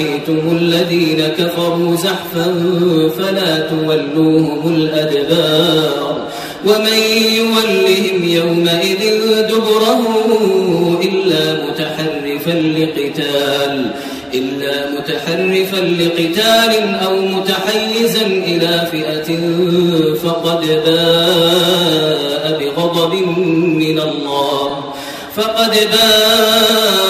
لقيتم الذين كفروا زحفا فلا تولوهم الأدبار ومن يولهم يومئذ دبره إلا متحرفا لقتال إلا متحرفا لقتال أو متحيزا إلى فئة فقد باء بغضب من الله فقد باء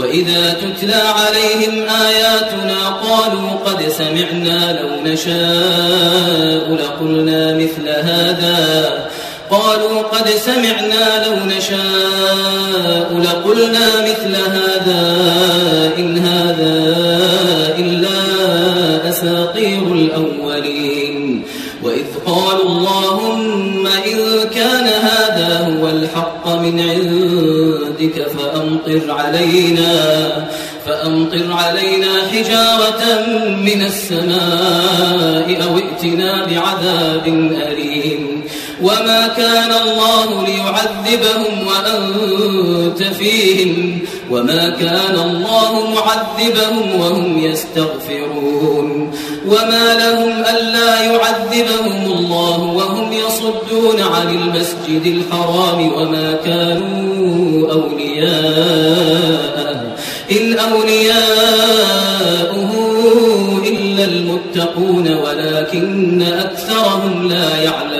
وإذا تتلى عليهم آياتنا قالوا قد سمعنا لو نشاء لقلنا مثل هذا. قالوا قد سمعنا لو نشاء لقلنا مثل هذا. فأمطر علينا فأمطر علينا حجارة من السماء أو ائتنا بعذاب أليم. وما كان الله ليعذبهم وأنت فيهم وما كان الله معذبهم وهم يستغفرون وما لهم ألا يعذبهم الله وهم يصدون عن المسجد الحرام وما كانوا أولياء إن أولياؤه إلا المتقون ولكن أكثرهم لا يعلمون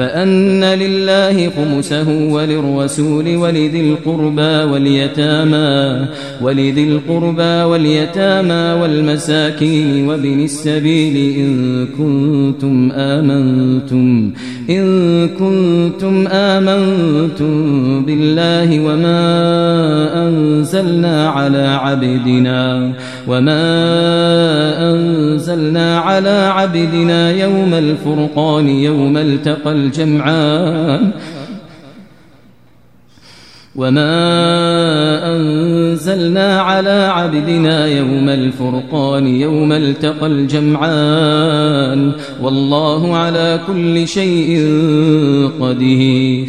فأن لله خمسه وللرسول ولذي القربى واليتامى ولذي القربى واليتامى والمساكين وابن السبيل إن كنتم آمنتم إن كنتم آمنتم بالله وما أنزلنا على عبدنا وما أنزلنا على عبدنا يوم الفرقان يوم التقى الجمعان. وما أنزلنا على عبدنا يوم الفرقان يوم التقى الجمعان. والله على كل شيء قدير.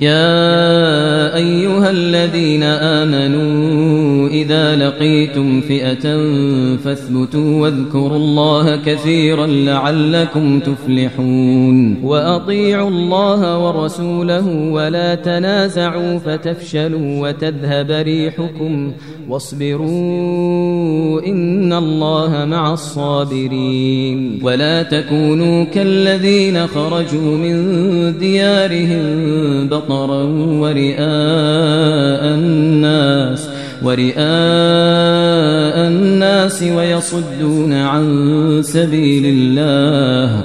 يا أيها الذين آمنوا إذا لقيتم فئة فاثبتوا واذكروا الله كثيرا لعلكم تفلحون وأطيعوا الله ورسوله ولا تنازعوا فتفشلوا وتذهب ريحكم واصبروا إن الله مع الصابرين ولا تكونوا كالذين خرجوا من ديارهم بطرا ورئاء الناس ورئاء الناس ويصدون عن سبيل الله.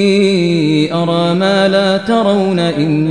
أرى ما لا ترون إني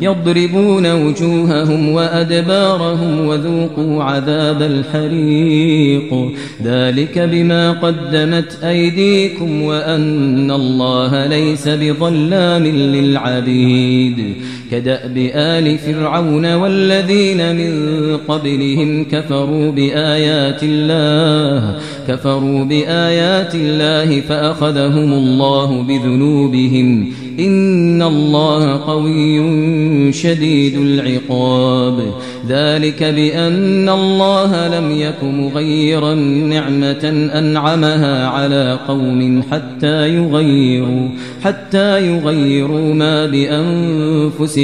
يضربون وجوههم وأدبارهم وذوقوا عذاب الحريق. ذلك بما قدمت أيديكم وأن الله ليس بظلام للعبيد. كدأب آل فرعون والذين من قبلهم كفروا بآيات الله كفروا بآيات الله فأخذهم الله بذنوبهم. إن الله قوي شديد العقاب. ذلك بأن الله لم يك مغيرا نعمة أنعمها على قوم حتى يغيروا حتى يغيروا ما بأنفسهم.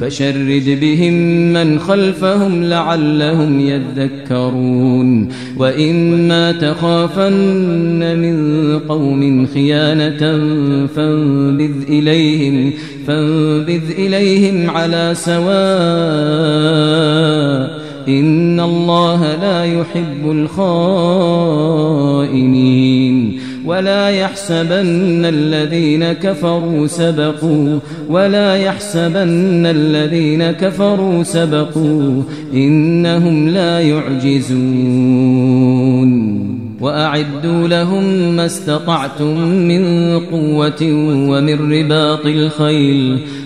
فشرد بهم من خلفهم لعلهم يذكرون. وإما تخافن من قوم خيانة فانبذ إليهم فانبذ إليهم على سواء. إن الله لا يحب الخائنين. ولا يحسبن الذين كفروا سبقوا ولا يحسبن الذين كفروا سبقوا إنهم لا يعجزون. وأعدوا لهم ما استطعتم من قوة ومن رباط الخيل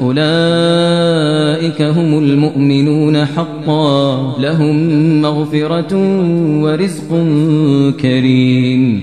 أولئك هم المؤمنون حقا. لهم مغفرة ورزق كريم.